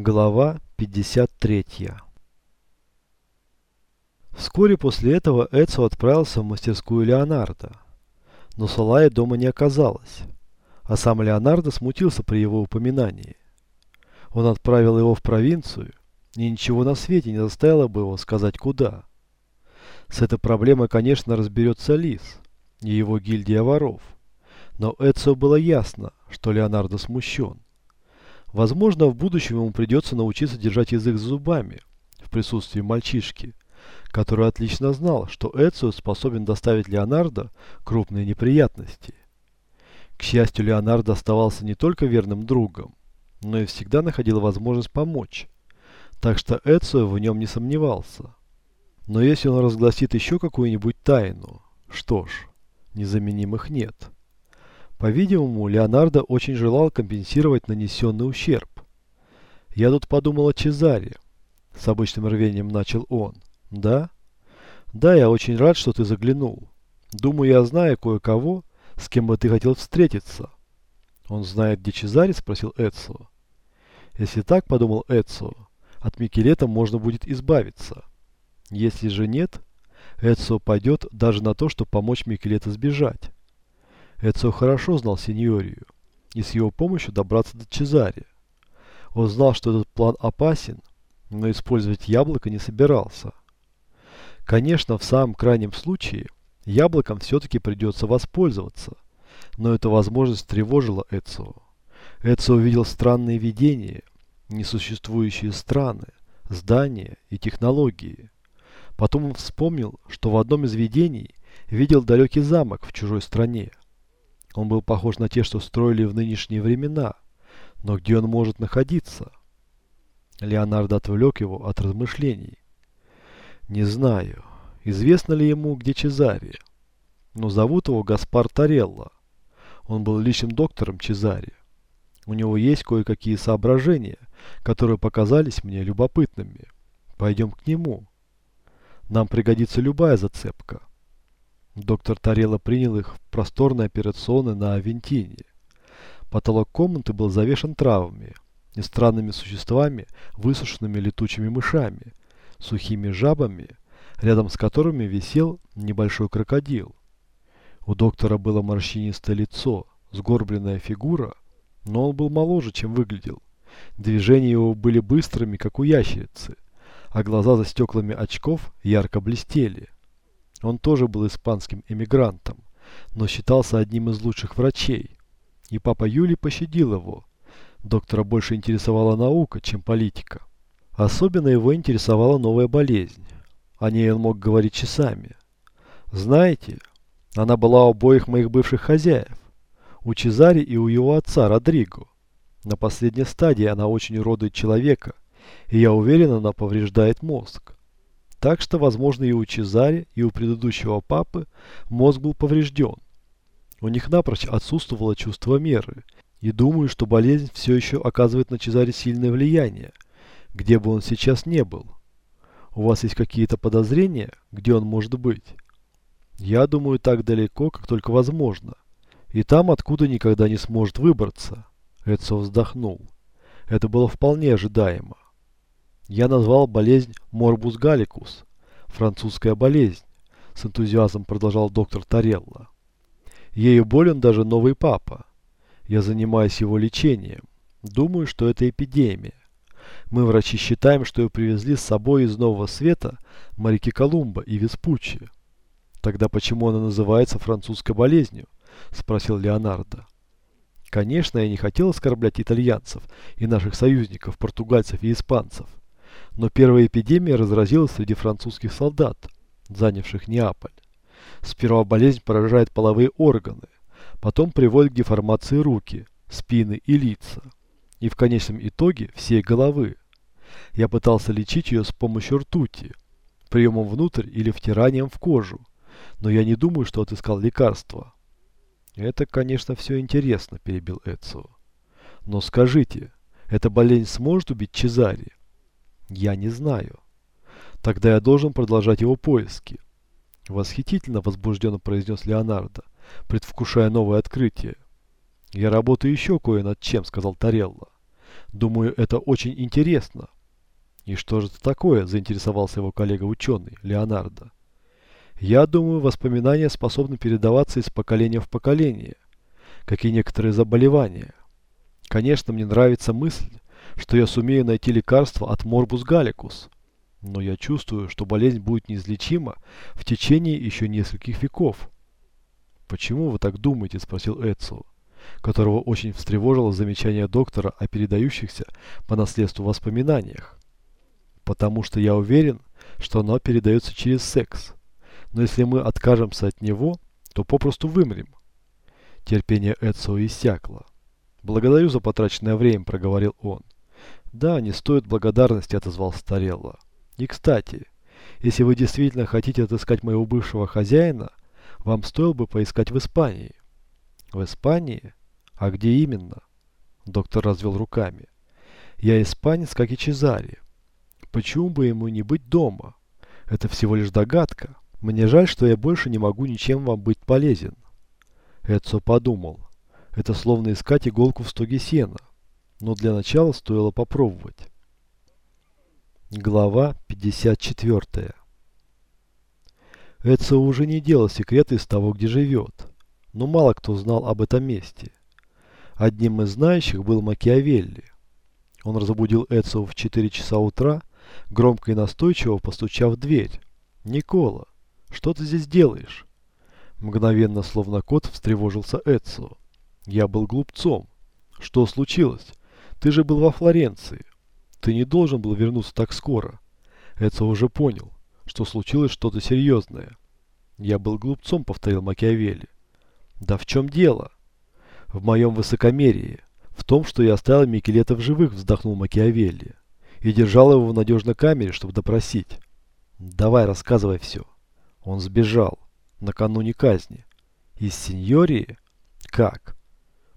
Глава 53 Вскоре после этого Эдсо отправился в мастерскую Леонардо. Но Салая дома не оказалось, а сам Леонардо смутился при его упоминании. Он отправил его в провинцию, и ничего на свете не заставило бы его сказать куда. С этой проблемой, конечно, разберется Лис и его гильдия воров, но Эдсо было ясно, что Леонардо смущен. Возможно, в будущем ему придется научиться держать язык за зубами в присутствии мальчишки, который отлично знал, что Эцио способен доставить Леонардо крупные неприятности. К счастью, Леонардо оставался не только верным другом, но и всегда находил возможность помочь, так что Эцио в нем не сомневался. Но если он разгласит еще какую-нибудь тайну, что ж, незаменимых нет. По-видимому, Леонардо очень желал компенсировать нанесенный ущерб. «Я тут подумал о Чезаре», — с обычным рвением начал он. «Да?» «Да, я очень рад, что ты заглянул. Думаю, я знаю кое-кого, с кем бы ты хотел встретиться». «Он знает, где Чезаре?» — спросил Эцио. «Если так, — подумал Эцио, — от Микелета можно будет избавиться. Если же нет, Эцио пойдет даже на то, чтобы помочь Микелету сбежать». Эцио хорошо знал Синьорию и с его помощью добраться до Чезари. Он знал, что этот план опасен, но использовать яблоко не собирался. Конечно, в самом крайнем случае, яблоком все-таки придется воспользоваться, но эта возможность тревожила Эцио. Эцио увидел странные видения, несуществующие страны, здания и технологии. Потом он вспомнил, что в одном из видений видел далекий замок в чужой стране. Он был похож на те, что строили в нынешние времена. Но где он может находиться? Леонардо отвлек его от размышлений. Не знаю, известно ли ему, где Чезаре. Но зовут его Гаспар Тарелла. Он был личным доктором Чезаре. У него есть кое-какие соображения, которые показались мне любопытными. Пойдем к нему. Нам пригодится любая зацепка. Доктор Тарелла принял их в просторной операционной на Авентине. Потолок комнаты был завешен травами и странными существами, высушенными летучими мышами, сухими жабами, рядом с которыми висел небольшой крокодил. У доктора было морщинистое лицо, сгорбленная фигура, но он был моложе, чем выглядел. Движения его были быстрыми, как у ящерицы, а глаза за стеклами очков ярко блестели. Он тоже был испанским эмигрантом, но считался одним из лучших врачей. И папа Юли пощадил его. Доктора больше интересовала наука, чем политика. Особенно его интересовала новая болезнь. О ней он мог говорить часами. Знаете, она была у обоих моих бывших хозяев. У Чезари и у его отца Родриго. На последней стадии она очень уродует человека, и я уверен, она повреждает мозг. Так что, возможно, и у Чезаре, и у предыдущего папы мозг был поврежден. У них напрочь отсутствовало чувство меры, и думаю, что болезнь все еще оказывает на Чезаре сильное влияние, где бы он сейчас не был. У вас есть какие-то подозрения, где он может быть? Я думаю, так далеко, как только возможно. И там, откуда никогда не сможет выбраться. Эдсо вздохнул. Это было вполне ожидаемо. Я назвал болезнь морбус галикус, французская болезнь, с энтузиазмом продолжал доктор Тарелла. Ею болен даже новый папа. Я занимаюсь его лечением. Думаю, что это эпидемия. Мы, врачи, считаем, что ее привезли с собой из Нового Света моряки Колумба и Веспуччи. Тогда почему она называется французской болезнью? Спросил Леонардо. Конечно, я не хотел оскорблять итальянцев и наших союзников, португальцев и испанцев. Но первая эпидемия разразилась среди французских солдат, занявших Неаполь. Сперва болезнь поражает половые органы, потом приводит к деформации руки, спины и лица. И в конечном итоге всей головы. Я пытался лечить ее с помощью ртути, приемом внутрь или втиранием в кожу, но я не думаю, что отыскал лекарство. Это, конечно, все интересно, перебил Эцио. Но скажите, эта болезнь сможет убить Чезари? Я не знаю. Тогда я должен продолжать его поиски. Восхитительно возбужденно произнес Леонардо, предвкушая новое открытие. Я работаю еще кое над чем, сказал Тарелла. Думаю, это очень интересно. И что же это такое, заинтересовался его коллега-ученый, Леонардо. Я думаю, воспоминания способны передаваться из поколения в поколение, как и некоторые заболевания. Конечно, мне нравится мысль, что я сумею найти лекарство от морбус галикус, но я чувствую, что болезнь будет неизлечима в течение еще нескольких веков. «Почему вы так думаете?» – спросил Эцио, которого очень встревожило замечание доктора о передающихся по наследству воспоминаниях. «Потому что я уверен, что оно передается через секс. Но если мы откажемся от него, то попросту вымрем». Терпение Эцио иссякло. «Благодарю за потраченное время», – проговорил он. «Да, не стоит благодарности», – отозвался Тарелла. «И кстати, если вы действительно хотите отыскать моего бывшего хозяина, вам стоило бы поискать в Испании». «В Испании? А где именно?» Доктор развел руками. «Я испанец, как и Чезари. Почему бы ему не быть дома? Это всего лишь догадка. Мне жаль, что я больше не могу ничем вам быть полезен». Эдсо подумал. Это словно искать иголку в стоге сена. Но для начала стоило попробовать. Глава 54 Эдсо уже не делал секрета из того, где живет. Но мало кто знал об этом месте. Одним из знающих был Макиавелли. Он разбудил Эдсо в 4 часа утра, громко и настойчиво постучав в дверь. «Никола, что ты здесь делаешь?» Мгновенно, словно кот, встревожился Эдсо. «Я был глупцом. Что случилось? Ты же был во Флоренции. Ты не должен был вернуться так скоро». Эдсо уже понял, что случилось что-то серьезное. «Я был глупцом», — повторил Макиавелли. «Да в чем дело?» «В моем высокомерии. В том, что я оставил Микелета в живых», — вздохнул Макиавелли. «И держал его в надежной камере, чтобы допросить». «Давай, рассказывай все». Он сбежал. Накануне казни. Из сеньории? Как?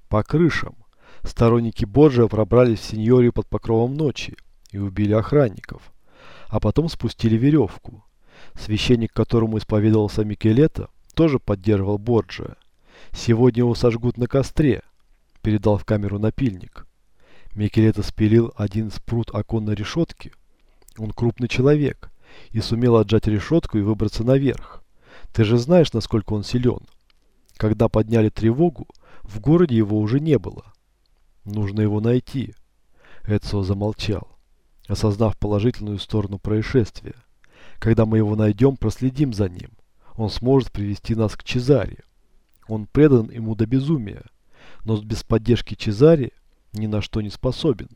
По крышам. Сторонники Борджиа пробрались в сеньорию под покровом ночи и убили охранников. А потом спустили веревку. Священник, которому исповедовался Микелета, тоже поддерживал Борджиа. Сегодня его сожгут на костре, передал в камеру напильник. Микелета спилил один спрут оконной решетки. Он крупный человек и сумел отжать решетку и выбраться наверх. Ты же знаешь, насколько он силен. Когда подняли тревогу, в городе его уже не было. Нужно его найти. Эдсо замолчал, осознав положительную сторону происшествия. Когда мы его найдем, проследим за ним. Он сможет привести нас к Чезаре. Он предан ему до безумия, но без поддержки Чезаре ни на что не способен.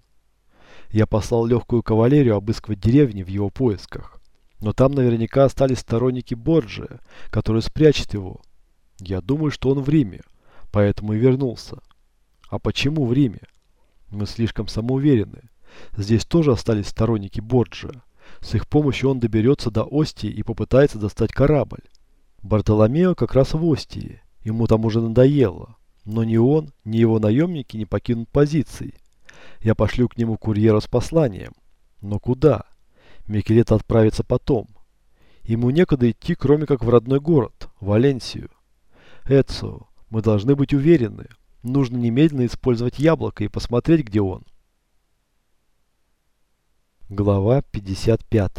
Я послал легкую кавалерию обыскивать деревни в его поисках. Но там наверняка остались сторонники Борджия, которые спрячут его. Я думаю, что он в Риме, поэтому и вернулся. А почему в Риме? Мы слишком самоуверены. Здесь тоже остались сторонники Борджия. С их помощью он доберется до Остии и попытается достать корабль. Бартоломео как раз в Остии. Ему там уже надоело. Но ни он, ни его наемники не покинут позиций. Я пошлю к нему курьера с посланием. Но куда? Микелет отправится потом. Ему некуда идти, кроме как в родной город, Валенсию. Эцио, мы должны быть уверены. Нужно немедленно использовать яблоко и посмотреть, где он. Глава 55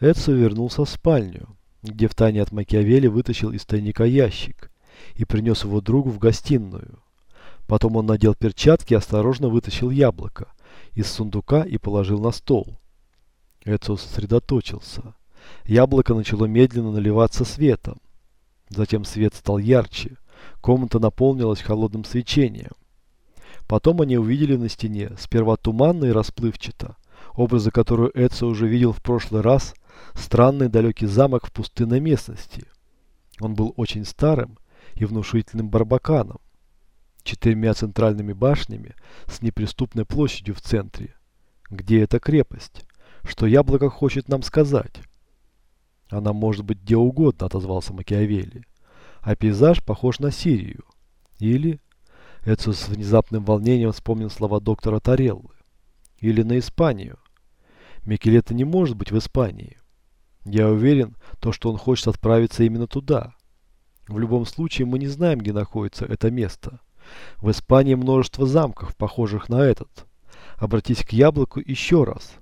Эцио вернулся в спальню, где в тайне от Макиавелли вытащил из тайника ящик и принес его другу в гостиную. Потом он надел перчатки и осторожно вытащил яблоко, из сундука и положил на стол. Эцио сосредоточился. Яблоко начало медленно наливаться светом. Затем свет стал ярче. Комната наполнилась холодным свечением. Потом они увидели на стене, сперва туманно и расплывчато, образы, которые Эцио уже видел в прошлый раз, странный далекий замок в пустынной местности. Он был очень старым и внушительным барбаканом четырьмя центральными башнями с неприступной площадью в центре. Где эта крепость? Что яблоко хочет нам сказать? Она может быть где угодно, отозвался Макиавелли. А пейзаж похож на Сирию. Или... Эцо с внезапным волнением вспомнил слова доктора Тареллы. Или на Испанию. Микелета не может быть в Испании. Я уверен, то, что он хочет отправиться именно туда. В любом случае, мы не знаем, где находится это место. В Испании множество замков, похожих на этот. Обратись к яблоку еще раз.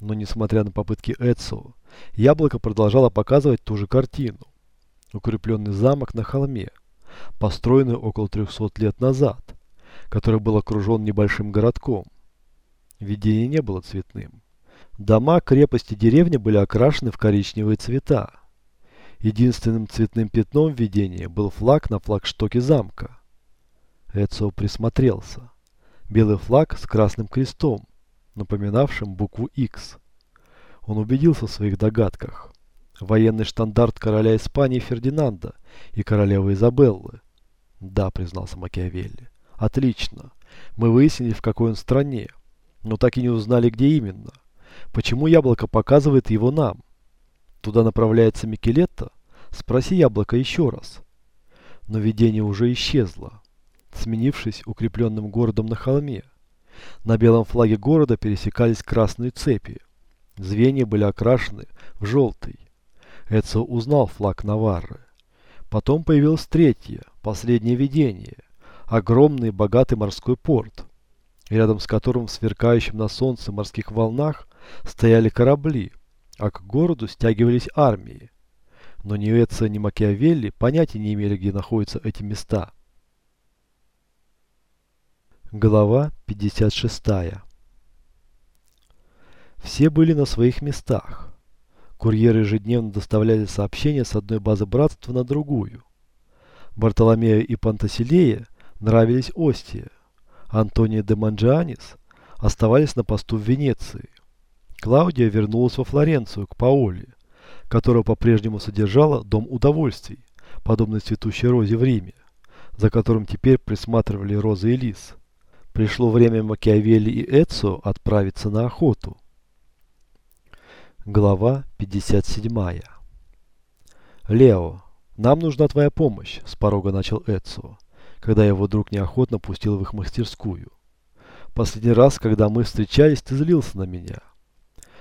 Но несмотря на попытки Эцио, яблоко продолжало показывать ту же картину. Укрепленный замок на холме, построенный около 300 лет назад, который был окружен небольшим городком. Видение не было цветным. Дома, крепости, деревни были окрашены в коричневые цвета. Единственным цветным пятном в видении был флаг на флагштоке замка. Эцио присмотрелся. Белый флаг с красным крестом, напоминавшим букву X. Он убедился в своих догадках. Военный штандарт короля Испании Фердинанда и королевы Изабеллы. Да, признался Макиавелли. Отлично. Мы выяснили, в какой он стране, но так и не узнали, где именно. Почему яблоко показывает его нам? Туда направляется Микелетто? Спроси яблоко еще раз. Но видение уже исчезло, сменившись укрепленным городом на холме. На белом флаге города пересекались красные цепи. Звенья были окрашены в желтый. Эцио узнал флаг Наварры. Потом появилось третье, последнее видение. Огромный богатый морской порт, рядом с которым в сверкающем на солнце морских волнах стояли корабли, а к городу стягивались армии. Но ни Эцио, ни Макиавелли понятия не имели, где находятся эти места. Глава 56 Все были на своих местах. Курьеры ежедневно доставляли сообщения с одной базы братства на другую. Бартоломею и Пантаселея нравились Остия. Антонио де Манджианис оставались на посту в Венеции. Клаудия вернулась во Флоренцию к Паоле, которая по-прежнему содержала дом удовольствий, подобный цветущей розе в Риме, за которым теперь присматривали Роза и Лис. Пришло время Макиавелли и Эцио отправиться на охоту. Глава 57 «Лео, нам нужна твоя помощь», – с порога начал Эцио, когда его друг неохотно пустил в их мастерскую. «Последний раз, когда мы встречались, ты злился на меня.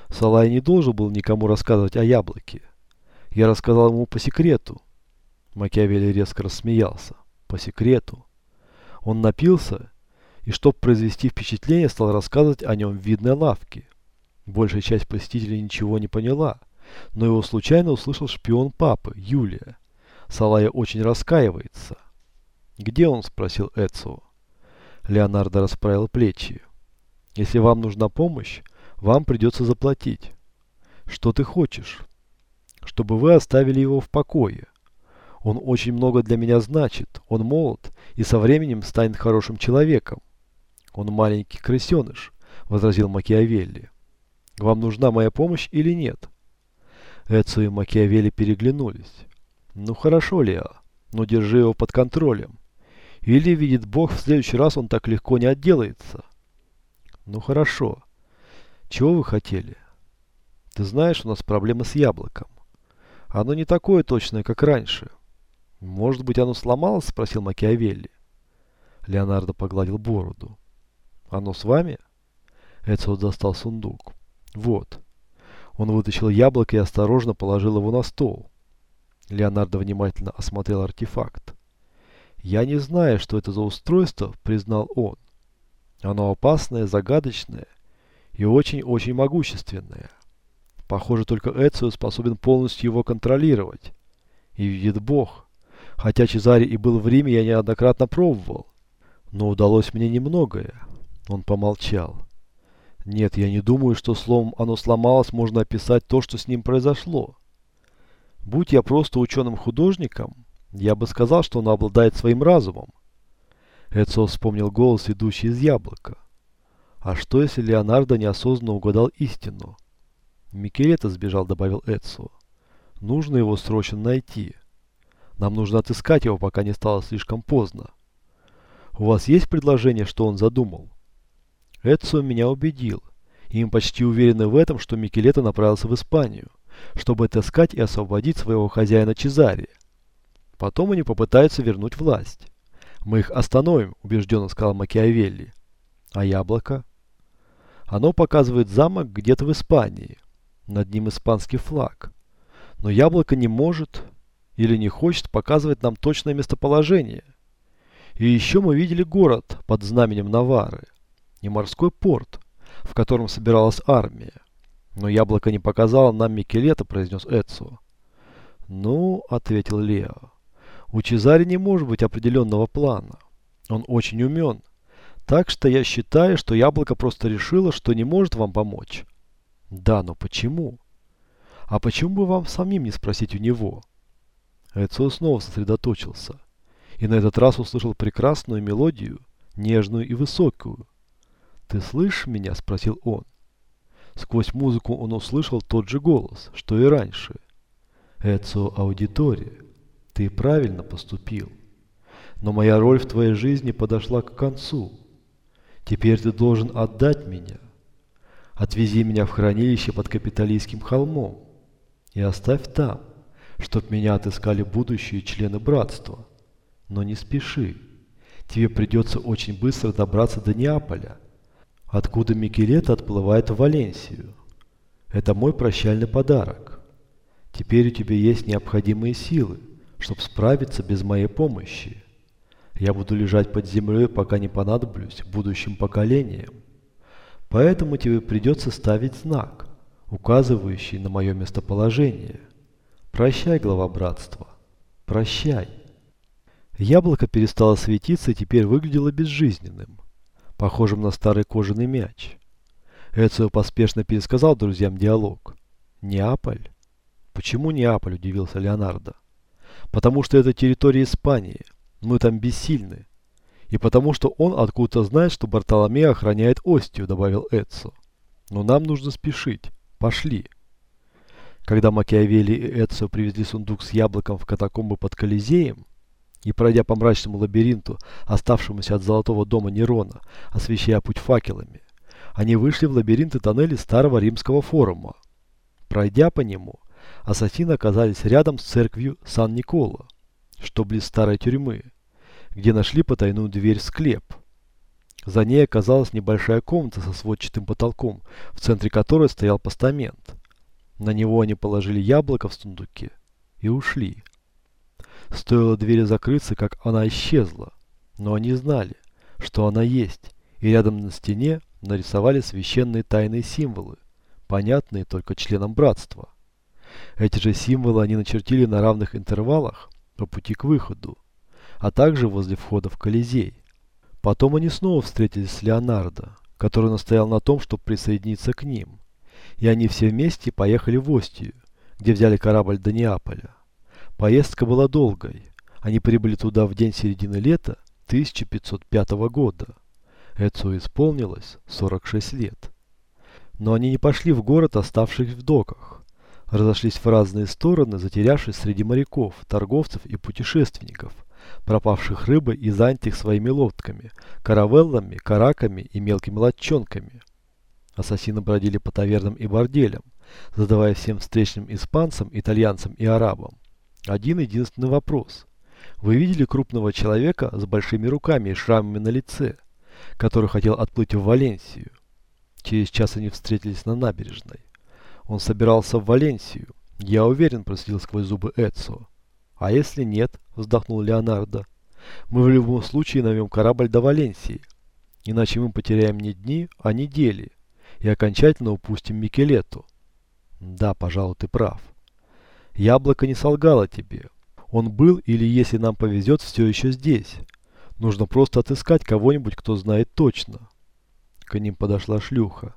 Салай не должен был никому рассказывать о яблоке. Я рассказал ему по секрету». Макиавелли резко рассмеялся. «По секрету». Он напился и, чтобы произвести впечатление, стал рассказывать о нем в видной лавке. Большая часть посетителей ничего не поняла, но его случайно услышал шпион папы, Юлия. Салая очень раскаивается. «Где он?» – спросил Эцио. Леонардо расправил плечи. «Если вам нужна помощь, вам придется заплатить. Что ты хочешь? Чтобы вы оставили его в покое. Он очень много для меня значит, он молод и со временем станет хорошим человеком. «Он маленький крысеныш», — возразил Макиавелли. «Вам нужна моя помощь или нет?» Эцио и Макиавелли переглянулись. «Ну хорошо, Лео, но держи его под контролем. Или, видит Бог, в следующий раз он так легко не отделается». «Ну хорошо. Чего вы хотели?» «Ты знаешь, у нас проблема с яблоком. Оно не такое точное, как раньше». «Может быть, оно сломалось?» – спросил Макиавелли. Леонардо погладил бороду. Оно с вами? Эцио достал сундук. Вот. Он вытащил яблоко и осторожно положил его на стол. Леонардо внимательно осмотрел артефакт. «Я не знаю, что это за устройство», — признал он. «Оно опасное, загадочное и очень-очень могущественное. Похоже, только Эцио способен полностью его контролировать. И видит Бог. Хотя Чезаре и был в Риме, я неоднократно пробовал. Но удалось мне немногое. Он помолчал. Нет, я не думаю, что словом «оно сломалось» можно описать то, что с ним произошло. Будь я просто ученым-художником, я бы сказал, что оно обладает своим разумом. Эцио вспомнил голос, идущий из яблока. А что, если Леонардо неосознанно угадал истину? Микелета сбежал, добавил Эцио. Нужно его срочно найти. Нам нужно отыскать его, пока не стало слишком поздно. У вас есть предложение, что он задумал? Эдсо меня убедил, и мы почти уверены в этом, что Микелета направился в Испанию, чтобы отыскать и освободить своего хозяина Чезария. Потом они попытаются вернуть власть. Мы их остановим, убежденно сказал Макиавелли. А яблоко? Оно показывает замок где-то в Испании. Над ним испанский флаг. Но яблоко не может или не хочет показывать нам точное местоположение. И еще мы видели город под знаменем Навары и морской порт, в котором собиралась армия. Но яблоко не показало нам Микелета, произнес Эцио. Ну, ответил Лео, у Чезари не может быть определенного плана. Он очень умен. Так что я считаю, что яблоко просто решило, что не может вам помочь. Да, но почему? А почему бы вам самим не спросить у него? Эцио снова сосредоточился. И на этот раз услышал прекрасную мелодию, нежную и высокую. «Ты слышишь меня?» – спросил он. Сквозь музыку он услышал тот же голос, что и раньше. «Эцио аудитория, ты правильно поступил. Но моя роль в твоей жизни подошла к концу. Теперь ты должен отдать меня. Отвези меня в хранилище под капиталистским холмом и оставь там, чтоб меня отыскали будущие члены братства. Но не спеши. Тебе придется очень быстро добраться до Неаполя, откуда Микелет отплывает в Валенсию. Это мой прощальный подарок. Теперь у тебя есть необходимые силы, чтобы справиться без моей помощи. Я буду лежать под землей, пока не понадоблюсь будущим поколениям. Поэтому тебе придется ставить знак, указывающий на мое местоположение. Прощай, глава братства. Прощай. Яблоко перестало светиться и теперь выглядело безжизненным, похожим на старый кожаный мяч. Эцио поспешно пересказал друзьям диалог. «Неаполь?» «Почему Неаполь?» – удивился Леонардо. «Потому что это территория Испании. Мы там бессильны. И потому что он откуда-то знает, что Бартоломео охраняет Остию», – добавил Эцо. «Но нам нужно спешить. Пошли». Когда Макиавелли и Эцио привезли сундук с яблоком в катакомбы под Колизеем, и пройдя по мрачному лабиринту, оставшемуся от золотого дома Нерона, освещая путь факелами, они вышли в лабиринты тоннелей старого римского форума. Пройдя по нему, ассасины оказались рядом с церковью Сан-Никола, что близ старой тюрьмы, где нашли потайную дверь в склеп. За ней оказалась небольшая комната со сводчатым потолком, в центре которой стоял постамент. На него они положили яблоко в сундуке и ушли. Стоило двери закрыться, как она исчезла. Но они знали, что она есть, и рядом на стене нарисовали священные тайные символы, понятные только членам братства. Эти же символы они начертили на равных интервалах по пути к выходу, а также возле входа в Колизей. Потом они снова встретились с Леонардо, который настоял на том, чтобы присоединиться к ним, и они все вместе поехали в Остию, где взяли корабль до Неаполя. Поездка была долгой. Они прибыли туда в день середины лета 1505 года. Эцу исполнилось 46 лет. Но они не пошли в город, оставшись в доках. Разошлись в разные стороны, затерявшись среди моряков, торговцев и путешественников, пропавших рыбой и занятых своими лодками, каравеллами, караками и мелкими лодчонками. Ассасины бродили по тавернам и борделям, задавая всем встречным испанцам, итальянцам и арабам один единственный вопрос. Вы видели крупного человека с большими руками и шрамами на лице, который хотел отплыть в Валенсию? Через час они встретились на набережной. Он собирался в Валенсию. Я уверен, просидел сквозь зубы Эдсо. А если нет, вздохнул Леонардо. Мы в любом случае найдем корабль до Валенсии. Иначе мы потеряем не дни, а недели. И окончательно упустим Микелету. Да, пожалуй, ты прав. Яблоко не солгало тебе. Он был или, если нам повезет, все еще здесь. Нужно просто отыскать кого-нибудь, кто знает точно. К ним подошла шлюха.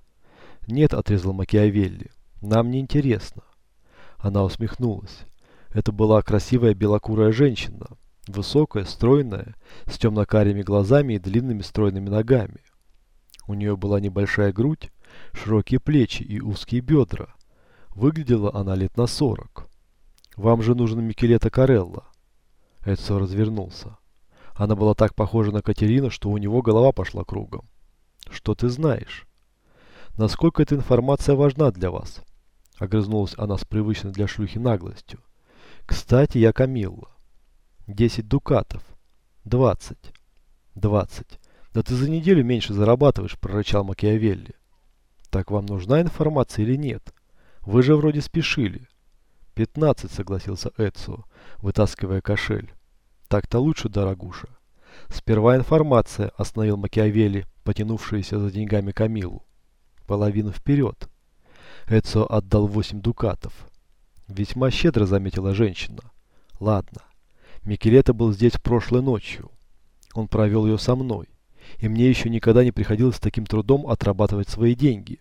Нет, отрезал Макиавелли. Нам не интересно. Она усмехнулась. Это была красивая белокурая женщина. Высокая, стройная, с темно-карими глазами и длинными стройными ногами. У нее была небольшая грудь, широкие плечи и узкие бедра. Выглядела она лет на сорок. Вам же нужен Микелета Карелла. Эдсо развернулся. Она была так похожа на Катерину, что у него голова пошла кругом. Что ты знаешь? Насколько эта информация важна для вас? Огрызнулась она с привычной для шлюхи наглостью. Кстати, я Камилла. Десять дукатов. Двадцать. Двадцать. Да ты за неделю меньше зарабатываешь, прорычал Макиавелли. Так вам нужна информация или нет? Вы же вроде спешили. «Пятнадцать», — согласился Эдсо, вытаскивая кошель. «Так-то лучше, дорогуша. Сперва информация, остановил Макиавелли, потянувшаяся за деньгами Камилу. Половину вперед. Эцио отдал восемь дукатов. Весьма щедро заметила женщина. Ладно. Микелета был здесь прошлой ночью. Он провел ее со мной. И мне еще никогда не приходилось с таким трудом отрабатывать свои деньги.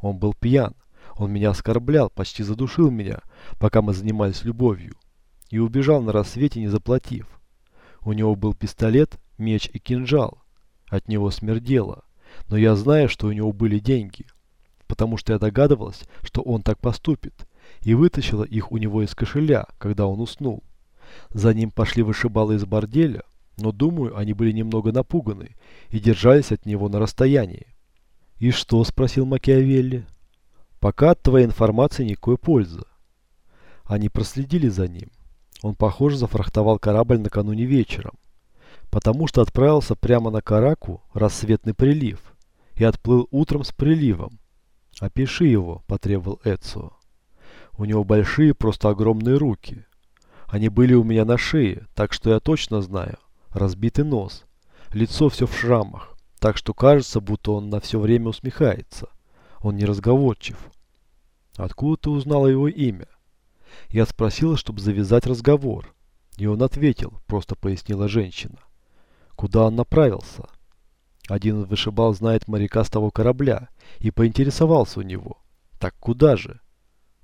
Он был пьян. Он меня оскорблял, почти задушил меня, пока мы занимались любовью. И убежал на рассвете, не заплатив. У него был пистолет, меч и кинжал. От него смердело. Но я знаю, что у него были деньги. Потому что я догадывалась, что он так поступит. И вытащила их у него из кошеля, когда он уснул. За ним пошли вышибалы из борделя, но думаю, они были немного напуганы и держались от него на расстоянии. «И что?» – спросил Макиавелли. «Пока от твоей информации никакой пользы». Они проследили за ним. Он, похоже, зафрахтовал корабль накануне вечером, потому что отправился прямо на Караку рассветный прилив и отплыл утром с приливом. «Опиши его», – потребовал Эцио. «У него большие, просто огромные руки. Они были у меня на шее, так что я точно знаю, разбитый нос, лицо все в шрамах, так что кажется, будто он на все время усмехается. Он не разговорчив. Откуда ты узнала его имя? Я спросила, чтобы завязать разговор. И он ответил, просто пояснила женщина. Куда он направился? Один вышибал знает моряка с того корабля и поинтересовался у него. Так куда же?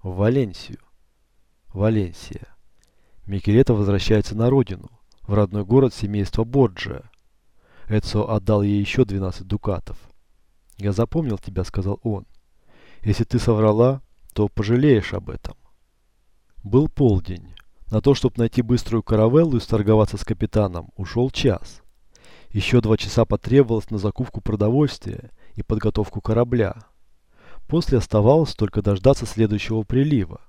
В Валенсию. Валенсия. Микелета возвращается на родину в родной город семейства Борджия. Эцо отдал ей еще 12 дукатов. «Я запомнил тебя», — сказал он. «Если ты соврала, то пожалеешь об этом». Был полдень. На то, чтобы найти быструю каравеллу и сторговаться с капитаном, ушел час. Еще два часа потребовалось на закупку продовольствия и подготовку корабля. После оставалось только дождаться следующего прилива.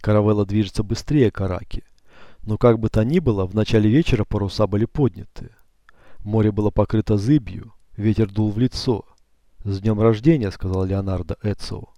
Каравелла движется быстрее Караки, но как бы то ни было, в начале вечера паруса были подняты. Море было покрыто зыбью, ветер дул в лицо. «С днем рождения!» — сказал Леонардо Эцио.